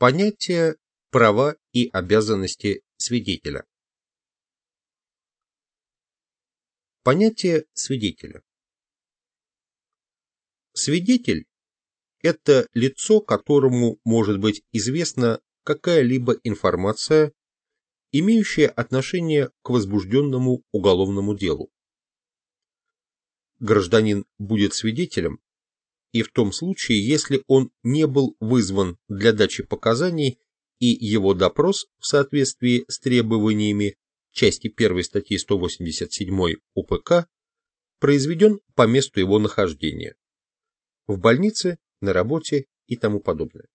Понятие права и обязанности свидетеля. Понятие свидетеля. Свидетель – это лицо, которому может быть известна какая-либо информация, имеющая отношение к возбужденному уголовному делу. Гражданин будет свидетелем и в том случае, если он не был вызван для дачи показаний и его допрос в соответствии с требованиями части 1 статьи 187 УПК произведен по месту его нахождения в больнице, на работе и тому подобное.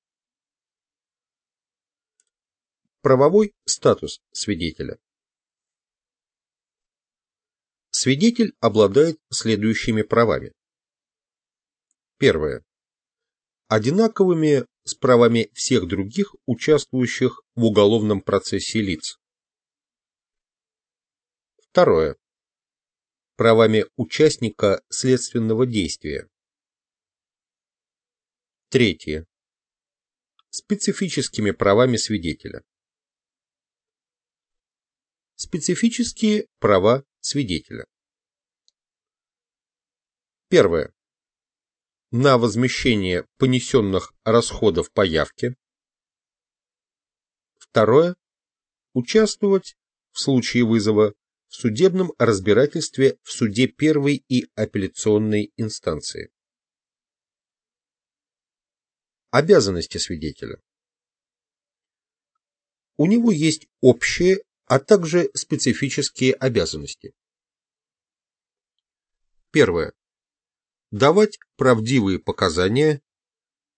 Правовой статус свидетеля. Свидетель обладает следующими правами. Первое. Одинаковыми с правами всех других участвующих в уголовном процессе лиц. Второе. Правами участника следственного действия. Третье. Специфическими правами свидетеля. Специфические права свидетеля. Первое. На возмещение понесенных расходов по явке. Второе. Участвовать в случае вызова в судебном разбирательстве в суде первой и апелляционной инстанции. Обязанности свидетеля. У него есть общие а также специфические обязанности. Первое. Давать правдивые показания,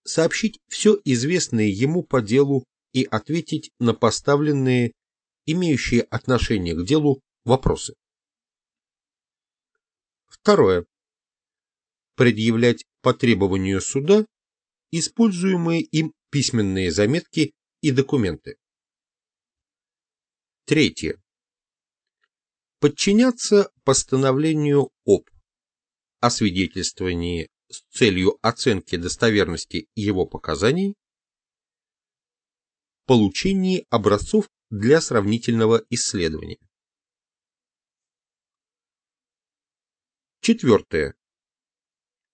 сообщить все известное ему по делу и ответить на поставленные, имеющие отношение к делу, вопросы. Второе. Предъявлять по требованию суда используемые им письменные заметки и документы. Третье. Подчиняться постановлению освидетельствовании с целью оценки достоверности его показаний, получении образцов для сравнительного исследования. Четвертое.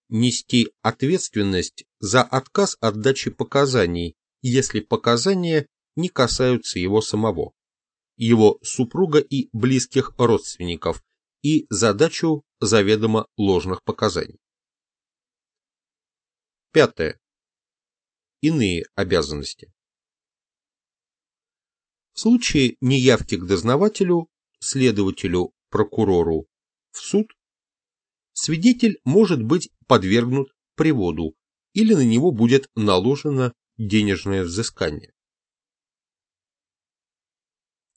Нести ответственность за отказ от дачи показаний, если показания не касаются его самого его супруга и близких родственников и задачу заведомо ложных показаний. Пятое. Иные обязанности. В случае неявки к дознавателю, следователю, прокурору в суд, свидетель может быть подвергнут приводу или на него будет наложено денежное взыскание.